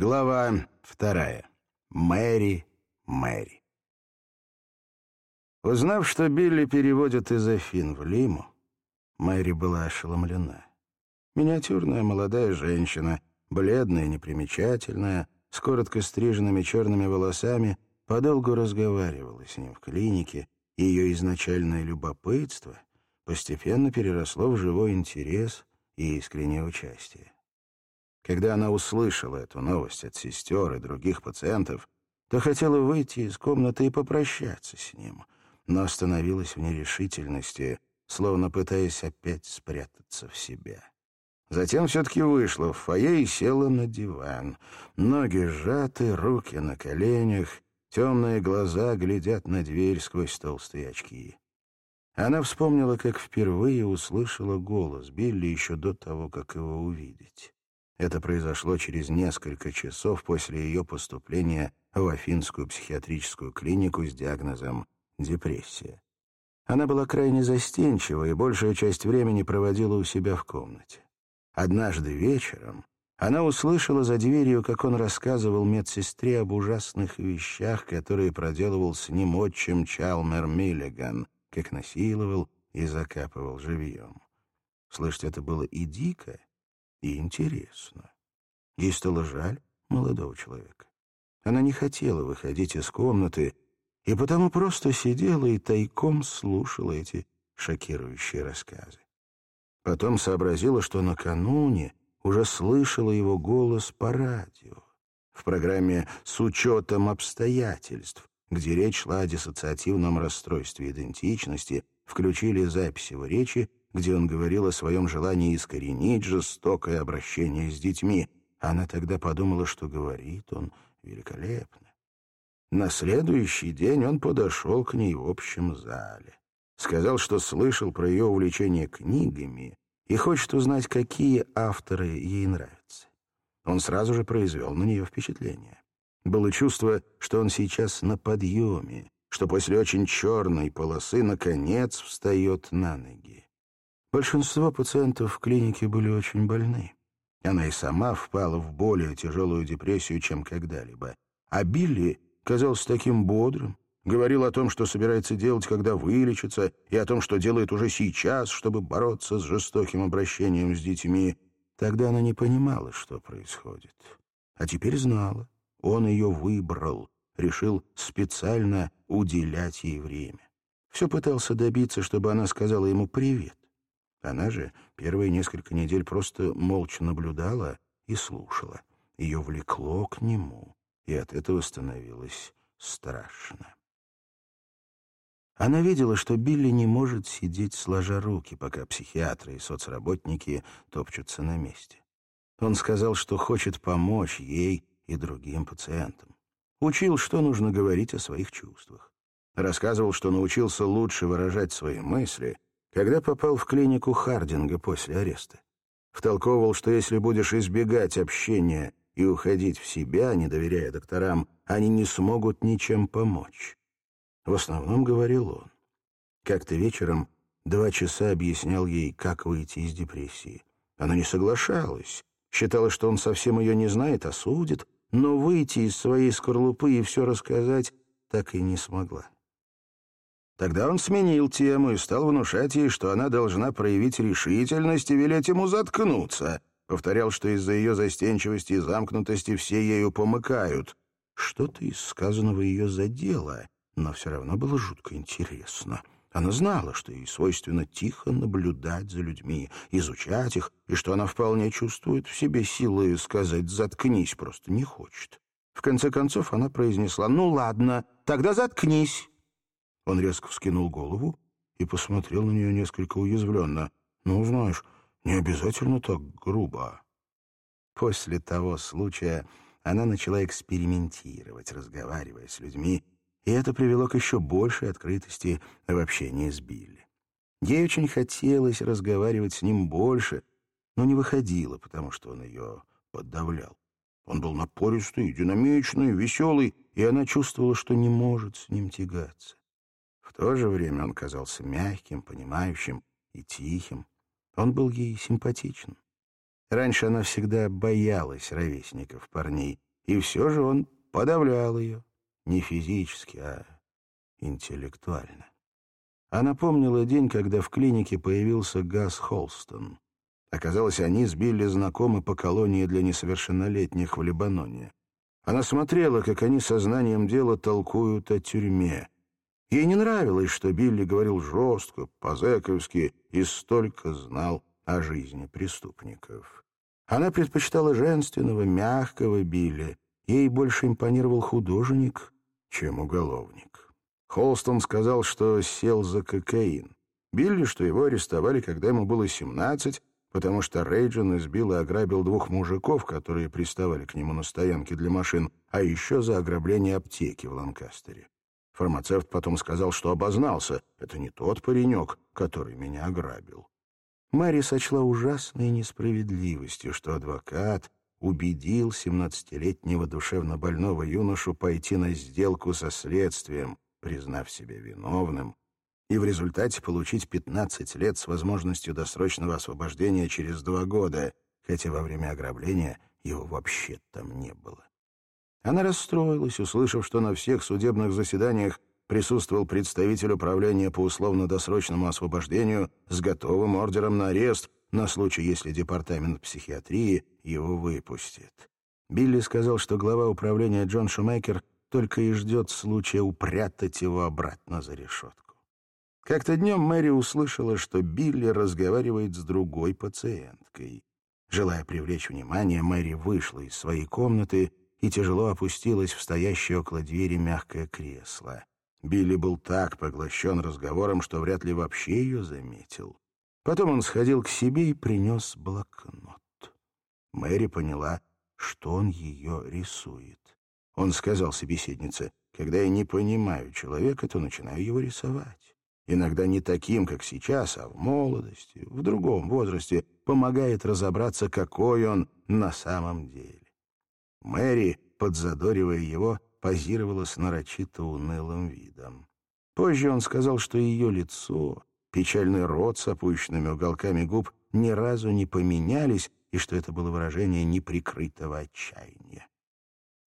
Глава вторая. Мэри, Мэри. Узнав, что Билли переводят из Афин в Лиму, Мэри была ошеломлена. Миниатюрная молодая женщина, бледная непримечательная, с коротко стриженными черными волосами, подолгу разговаривала с ним в клинике, и ее изначальное любопытство постепенно переросло в живой интерес и искреннее участие. Когда она услышала эту новость от сестер и других пациентов, то хотела выйти из комнаты и попрощаться с ним, но остановилась в нерешительности, словно пытаясь опять спрятаться в себя. Затем все-таки вышла в фойе и села на диван. Ноги сжаты, руки на коленях, темные глаза глядят на дверь сквозь толстые очки. Она вспомнила, как впервые услышала голос Билли еще до того, как его увидеть. Это произошло через несколько часов после ее поступления в Афинскую психиатрическую клинику с диагнозом депрессия. Она была крайне застенчива и большую часть времени проводила у себя в комнате. Однажды вечером она услышала за дверью, как он рассказывал медсестре об ужасных вещах, которые проделывал с ним отчим Чалмер Миллиган, как насиловал и закапывал живьем. Слышать это было и дико, и интересно. Ей стало жаль молодого человека. Она не хотела выходить из комнаты, и потому просто сидела и тайком слушала эти шокирующие рассказы. Потом сообразила, что накануне уже слышала его голос по радио в программе «С учетом обстоятельств», где речь шла о диссоциативном расстройстве идентичности, включили запись его речи где он говорил о своем желании искоренить жестокое обращение с детьми. Она тогда подумала, что говорит он великолепно. На следующий день он подошел к ней в общем зале. Сказал, что слышал про ее увлечение книгами и хочет узнать, какие авторы ей нравятся. Он сразу же произвел на нее впечатление. Было чувство, что он сейчас на подъеме, что после очень черной полосы наконец встает на ноги. Большинство пациентов в клинике были очень больны. Она и сама впала в более тяжелую депрессию, чем когда-либо. А Билли казался таким бодрым, говорил о том, что собирается делать, когда вылечится, и о том, что делает уже сейчас, чтобы бороться с жестоким обращением с детьми. Тогда она не понимала, что происходит. А теперь знала. Он ее выбрал, решил специально уделять ей время. Все пытался добиться, чтобы она сказала ему «привет». Она же первые несколько недель просто молча наблюдала и слушала. Ее влекло к нему, и от этого становилось страшно. Она видела, что Билли не может сидеть сложа руки, пока психиатры и соцработники топчутся на месте. Он сказал, что хочет помочь ей и другим пациентам. Учил, что нужно говорить о своих чувствах. Рассказывал, что научился лучше выражать свои мысли — когда попал в клинику Хардинга после ареста. Втолковывал, что если будешь избегать общения и уходить в себя, не доверяя докторам, они не смогут ничем помочь. В основном говорил он. Как-то вечером два часа объяснял ей, как выйти из депрессии. Она не соглашалась, считала, что он совсем ее не знает, осудит, но выйти из своей скорлупы и все рассказать так и не смогла. Тогда он сменил тему и стал внушать ей, что она должна проявить решительность и велеть ему заткнуться. Повторял, что из-за ее застенчивости и замкнутости все ею помыкают. Что-то из сказанного ее задело, но все равно было жутко интересно. Она знала, что ей свойственно тихо наблюдать за людьми, изучать их, и что она вполне чувствует в себе силы сказать «заткнись», просто не хочет. В конце концов она произнесла «Ну ладно, тогда заткнись». Он резко вскинул голову и посмотрел на нее несколько уязвленно. «Ну, знаешь, не обязательно так грубо». После того случая она начала экспериментировать, разговаривая с людьми, и это привело к еще большей открытости в общении с Билли. Ей очень хотелось разговаривать с ним больше, но не выходило, потому что он ее поддавлял. Он был напористый, динамичный, веселый, и она чувствовала, что не может с ним тягаться. В то же время он казался мягким, понимающим и тихим. Он был ей симпатичен. Раньше она всегда боялась ровесников парней, и все же он подавлял ее, не физически, а интеллектуально. Она помнила день, когда в клинике появился Газ Холстон. Оказалось, они с Билли знакомы по колонии для несовершеннолетних в Лебаноне. Она смотрела, как они сознанием дела толкуют о тюрьме. Ей не нравилось, что Билли говорил жестко, по-зэковски и столько знал о жизни преступников. Она предпочитала женственного, мягкого Билли. Ей больше импонировал художник, чем уголовник. Холстон сказал, что сел за кокаин. Билли, что его арестовали, когда ему было 17, потому что Рейджин избил и ограбил двух мужиков, которые приставали к нему на стоянке для машин, а еще за ограбление аптеки в Ланкастере. Фармацевт потом сказал, что обознался. Это не тот паренек, который меня ограбил. Мэри сочла ужасной несправедливостью, что адвокат убедил семнадцатилетнего душевно больного юношу пойти на сделку со следствием, признав себя виновным, и в результате получить 15 лет с возможностью досрочного освобождения через два года, хотя во время ограбления его вообще там не было. Она расстроилась, услышав, что на всех судебных заседаниях присутствовал представитель управления по условно-досрочному освобождению с готовым ордером на арест на случай, если департамент психиатрии его выпустит. Билли сказал, что глава управления Джон Шумейкер только и ждет случая упрятать его обратно за решетку. Как-то днем Мэри услышала, что Билли разговаривает с другой пациенткой. Желая привлечь внимание, Мэри вышла из своей комнаты и тяжело опустилась в стоящее около двери мягкое кресло. Билли был так поглощен разговором, что вряд ли вообще ее заметил. Потом он сходил к себе и принес блокнот. Мэри поняла, что он ее рисует. Он сказал собеседнице, «Когда я не понимаю человека, то начинаю его рисовать. Иногда не таким, как сейчас, а в молодости, в другом возрасте, помогает разобраться, какой он на самом деле». Мэри, подзадоривая его, позировала с нарочито унылым видом. Позже он сказал, что ее лицо, печальный рот с опущенными уголками губ ни разу не поменялись, и что это было выражение неприкрытого отчаяния.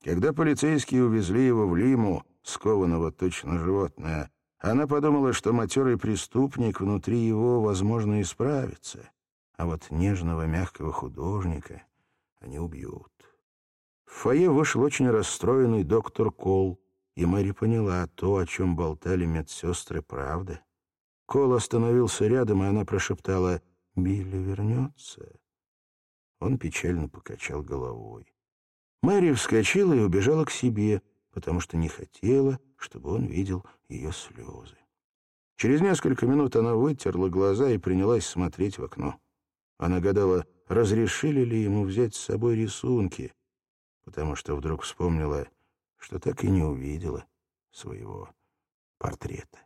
Когда полицейские увезли его в Лиму, скованного точно животное, она подумала, что матерый преступник внутри его, возможно, исправится, а вот нежного мягкого художника они убьют. В фойе вышел очень расстроенный доктор Кол, и Мэри поняла, то, о чем болтали медсестры, правда. Кол остановился рядом, и она прошептала «Билли вернется». Он печально покачал головой. Мэри вскочила и убежала к себе, потому что не хотела, чтобы он видел ее слезы. Через несколько минут она вытерла глаза и принялась смотреть в окно. Она гадала, разрешили ли ему взять с собой рисунки, потому что вдруг вспомнила, что так и не увидела своего портрета.